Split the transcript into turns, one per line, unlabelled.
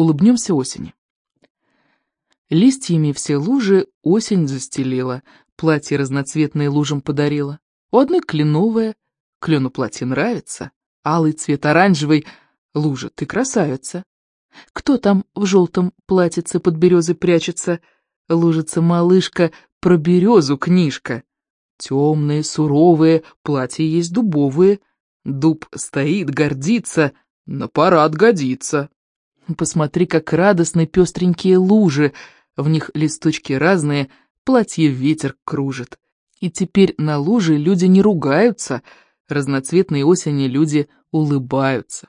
Улыбнемся осени. Листьями все лужи осень застелила, платье разноцветное лужам подарила. У одной кленовое, клену платье нравится, алый цвет оранжевый, лужа, ты красавица. Кто там в желтом платьице под березой прячется? Лужица малышка, про березу книжка. Темные, суровые, платья есть дубовые. Дуб стоит, гордится, на парад годится. Посмотри, как радостны пестренькие лужи, в них листочки разные, платье ветер кружит. И теперь на луже люди не ругаются, разноцветные осени люди улыбаются.